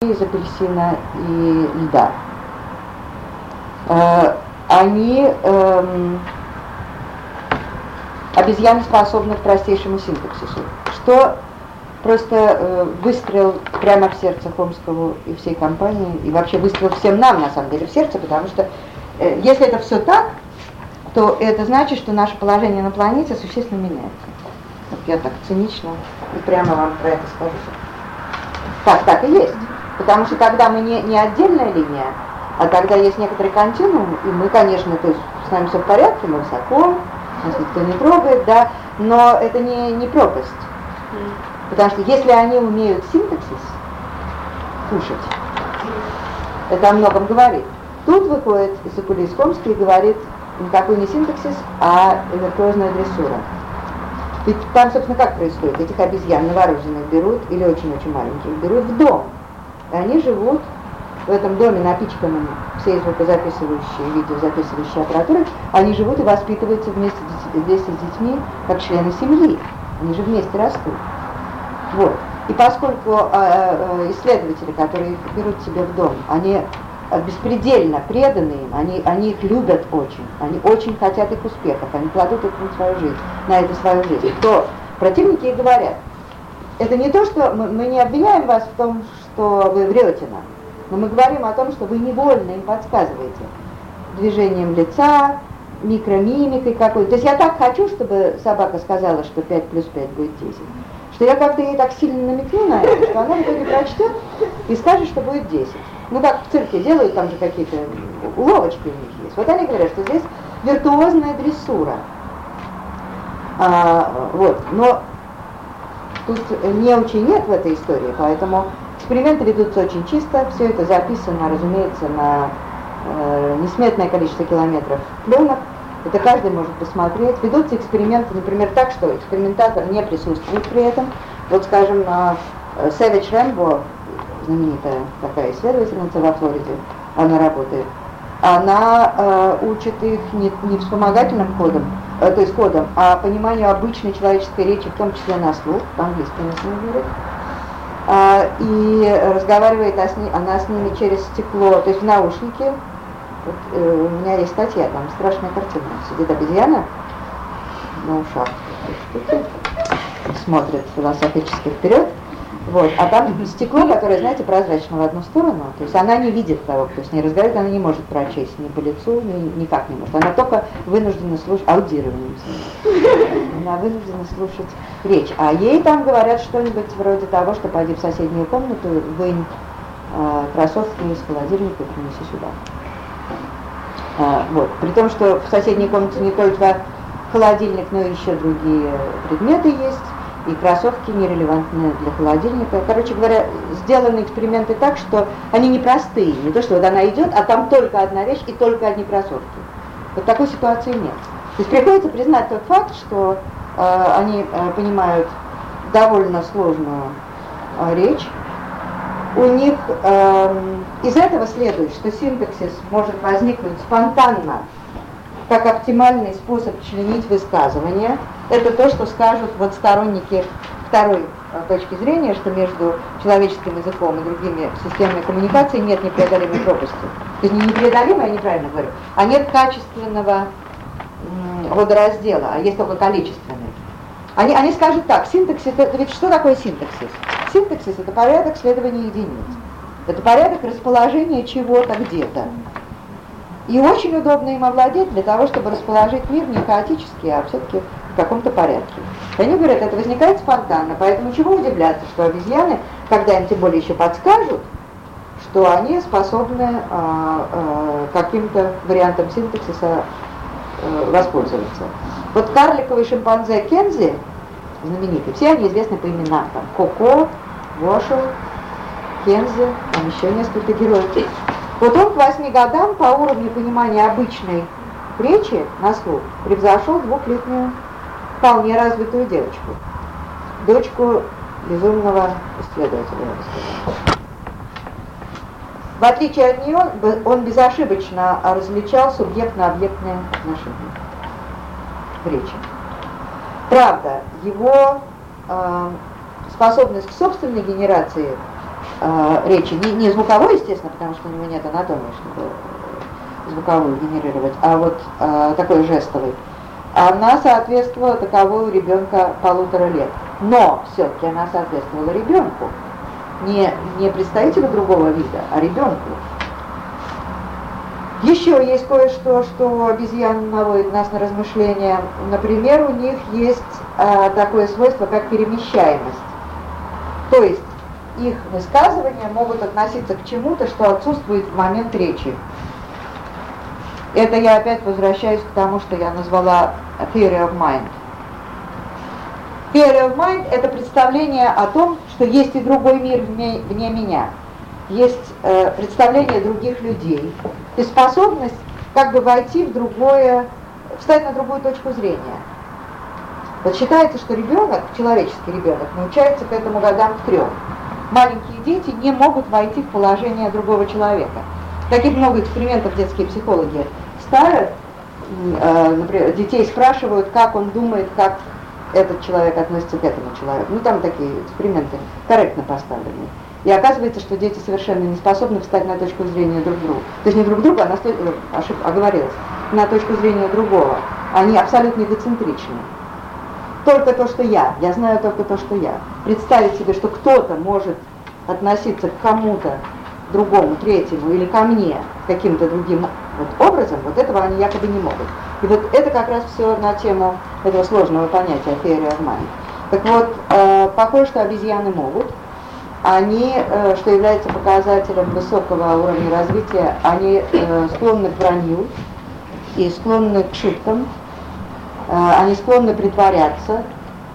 из апельсина и льда. Э, они эм, обезьяны способны к простейшему синтаксису, что просто э, выстрел прямо в сердце Хомского и всей компании, и вообще выстрел всем нам, на самом деле, в сердце, потому что э, если это все так, то это значит, что наше положение на планете существенно меняется. Вот я так цинично и прямо вам про это скажу. Так, так и есть. Потому что когда мы не, не отдельная линия, а когда есть некоторый континуум, и мы, конечно, то есть с нами все в порядке, мы высоко, нас никто не трогает, да, но это не, не пропасть. Потому что если они умеют синтаксис, кушать, это о многом говорит. Тут выходит Исакулис Комский и говорит, никакой не синтаксис, а виртуозная дрессура. Ведь там, собственно, как происходит? Этих обезьян новорожденных берут, или очень-очень маленьких, берут в дом. И они живут в этом доме, напичканном всей звукозаписывающей, видеозаписывающей аппаратурой, они живут и воспитываются вместе, вместе с детьми, как члены семьи. Они же вместе растут. Вот. И поскольку э, э, исследователи, которые их берут себе в дом, они беспредельно преданы им, они, они их любят очень, они очень хотят их успехов, они кладут это на свою жизнь, на это свою жизнь, то противники и говорят, это не то, что мы, мы не обвиняем вас в том, что вы врете нам, но мы говорим о том, что вы невольно им подсказываете движением лица, микромимикой какой-то. То есть я так хочу, чтобы собака сказала, что 5 плюс 5 будет 10 что я как-то ей так сильно намекну на это, что она в итоге прочтет и скажет, что будет 10. Ну как в цирке делают, там же какие-то уловочки у них есть. Вот они говорят, что здесь виртуозная дрессура. А, вот, но тут неучи нет в этой истории, поэтому эксперименты ведутся очень чисто, все это записано, разумеется, на э, несметное количество километров пленок, это каждый может посмотреть. Ведутся эксперименты, например, так, что экспериментатор не присутствует при этом. Вот, скажем, Сэвидж Рэмбо, знаменитая такая исследовательница во Флориде, она работает, она э, учит их не, не вспомогательным кодом, э, то есть кодом, а пониманию обычной человеческой речи, в том числе на слух, по-английски она с ними говорит, э, и разговаривает она с, ней, она с ними через стекло, то есть в наушнике, вот, э, у меня есть статья, там страшная картина. Сидит обезьяна на ушах, смотрит философически вперед, вот, а там стекло, которое, знаете, прозрачно в одну сторону, то есть она не видит того, кто с ней разговаривает, она не может прочесть ни по лицу, ни, никак не может. Она только вынуждена слушать, аудированием Она вынуждена слушать речь. А ей там говорят что-нибудь вроде того, что пойди в соседнюю комнату, вынь э, кроссовки из холодильника и принеси сюда. А, вот. При том, что в соседней комнате не только холодильник, но и еще другие предметы есть, и кроссовки нерелевантные для холодильника. Короче говоря, сделаны эксперименты так, что они непростые. Не то, что вот она идет, а там только одна вещь и только одни кроссовки. Вот такой ситуации нет. То есть приходится признать тот факт, что э, они э, понимают довольно сложную э, речь, у них э, из этого следует, что синтаксис может возникнуть спонтанно, как оптимальный способ членить высказывания. Это то, что скажут вот сторонники второй э, точки зрения, что между человеческим языком и другими системами коммуникации нет непреодолимой пропасти. То есть не непреодолимой, я неправильно говорю, а нет качественного водораздела, а есть только количественный. Они, они скажут так, синтаксис, это ведь что такое синтаксис? Синтаксис – это порядок следования единиц. Это порядок расположения чего-то где-то. И очень удобно им овладеть для того, чтобы расположить мир не хаотически, а все-таки каком-то порядке. Они говорят, это возникает спонтанно, поэтому чего удивляться, что обезьяны, когда им тем более еще подскажут, что они способны а, а, каким-то вариантом синтаксиса а, воспользоваться. Вот карликовый шимпанзе Кензи, знаменитый, все они известны по именам, там Коко, Вошел, Кензи, там еще несколько героев. Вот он к восьми годам по уровню понимания обычной речи на слух превзошел двухлетнюю вполне развитую девочку. Дочку безумного исследователя. В отличие от нее, он безошибочно различал субъектно-объектные отношения в речи. Правда, его э, способность к собственной генерации э, речи, не, не звуковой, естественно, потому что у него нет анатомии, чтобы звуковую генерировать, а вот э, такой жестовый, она соответствовала таковой у ребенка полутора лет. Но все-таки она соответствовала ребенку, не, не представителю другого вида, а ребенку. Еще есть кое-что, что обезьян наводит нас на размышления. Например, у них есть а, такое свойство, как перемещаемость. То есть их высказывания могут относиться к чему-то, что отсутствует в момент речи. Это я опять возвращаюсь к тому, что я назвала theory of mind. Theory of mind – это представление о том, что есть и другой мир вне, вне меня. Есть э, представление других людей. Есть способность как бы войти в другое, встать на другую точку зрения. Вот считается, что ребенок, человеческий ребенок, научается к этому годам к трем. Маленькие дети не могут войти в положение другого человека. Таких много экспериментов детские психологи ставят. Э, например, детей спрашивают, как он думает, как этот человек относится к этому человеку. Ну, там такие эксперименты корректно поставлены. И оказывается, что дети совершенно не способны встать на точку зрения друг друга. То есть не друг друга, а на сто... Э, ошиб... оговорилась, на точку зрения другого. Они абсолютно эгоцентричны. Только то, что я. Я знаю только то, что я. Представить себе, что кто-то может относиться к кому-то другому, третьему или ко мне каким-то другим вот образом, вот этого они якобы не могут. И вот это как раз все на тему этого сложного понятия theory of mind. Так вот, э, похоже, что обезьяны могут. Они, э, что является показателем высокого уровня развития, они э, склонны к вранью и склонны к шуткам, э, они склонны притворяться,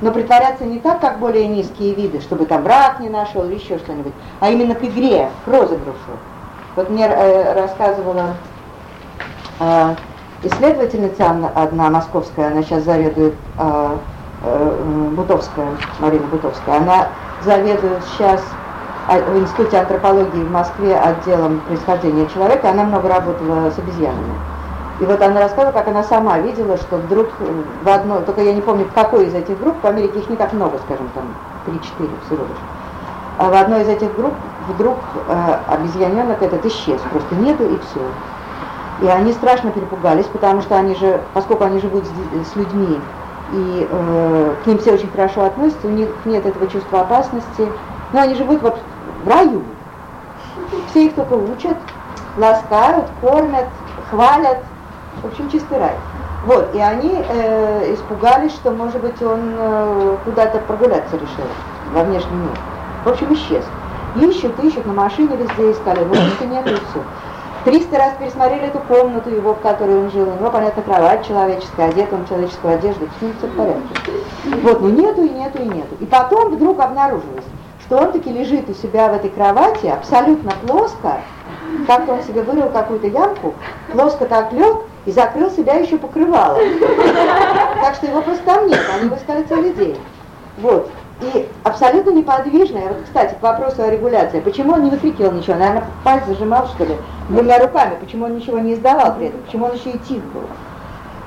но притворяться не так, как более низкие виды, чтобы там брак не нашел или еще что-нибудь, а именно к игре, к розыгрышу. Вот мне э, рассказывала исследовательница одна московская, она сейчас заведует, э, э, Бутовская, Марина Бутовская, она заведует сейчас а, в Институте антропологии в Москве отделом происхождения человека, она много работала с обезьянами. И вот она рассказывала, как она сама видела, что вдруг в одной, только я не помню, в какой из этих групп, в Америке их не так много, скажем, там 3-4 всего лишь. А в одной из этих групп вдруг э, обезьяненок этот исчез, просто нету и все. И они страшно перепугались, потому что они же, поскольку они живут с, с людьми, и э, к ним все очень хорошо относятся, у них нет этого чувства опасности, но они живут вот в раю. Все их только учат, ласкают, кормят, хвалят, в общем, чистый рай. Вот, и они э, испугались, что, может быть, он э, куда-то прогуляться решил во внешний мир. В общем, исчез. Ищут, ищут, на машине везде искали, вот нет и все. Триста раз пересмотрели эту комнату его, в которой он жил. У него, понятно, кровать человеческая, одет он в человеческую одежду, все в порядке. Вот, ну нету и нету и нету. И потом вдруг обнаружилось, что он таки лежит у себя в этой кровати абсолютно плоско, как-то он себе вырыл какую-то ямку, плоско так лег и закрыл себя еще покрывалом. Так что его просто там нет, они его искали целый день. Вот. И абсолютно неподвижная. Вот, кстати, к вопросу о регуляции. Почему он не выкрикивал ничего? Наверное, пальцы зажимал, что ли, двумя руками. Почему он ничего не издавал при этом? Почему он еще и тих был?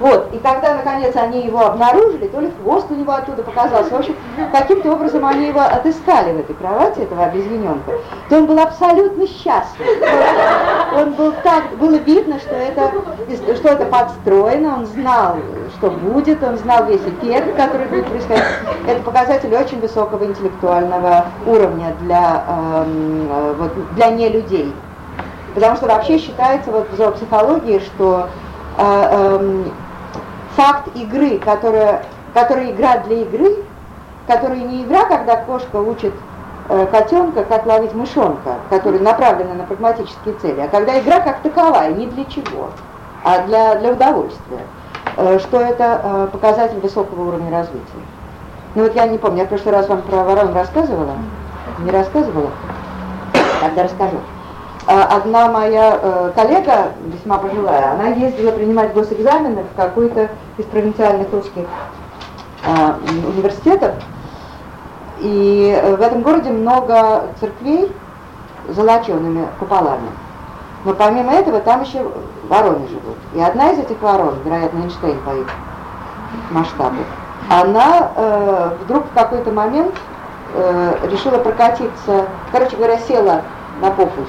Вот, и когда, наконец, они его обнаружили, то ли хвост у него оттуда показался, в общем, каким-то образом они его отыскали в этой кровати, этого обезьяненка, то он был абсолютно счастлив. Он был так, было видно, что это, что это подстроено, он знал, что будет, он знал весь эффект, который будет происходить. Это показатель очень высокого интеллектуального уровня для, э, вот, для нелюдей. Потому что вообще считается вот в зоопсихологии, что э, э, факт игры, которая, которая игра для игры, которая не игра, когда кошка учит э, котенка, как ловить мышонка, которая направлена на прагматические цели, а когда игра как таковая, не для чего, а для, для удовольствия, э, что это э, показатель высокого уровня развития. Ну вот я не помню, я в прошлый раз вам про ворон рассказывала, не рассказывала, тогда расскажу. А, одна моя э, коллега, весьма пожилая, она ездила принимать госэкзамены в какой-то из провинциальных русских э, университетов. И э, в этом городе много церквей с золочеными куполами. Но помимо этого там еще вороны живут. И одна из этих ворон, вероятно, Эйнштейн по их масштабу, она э, вдруг в какой-то момент э, решила прокатиться, короче говоря, села на пофус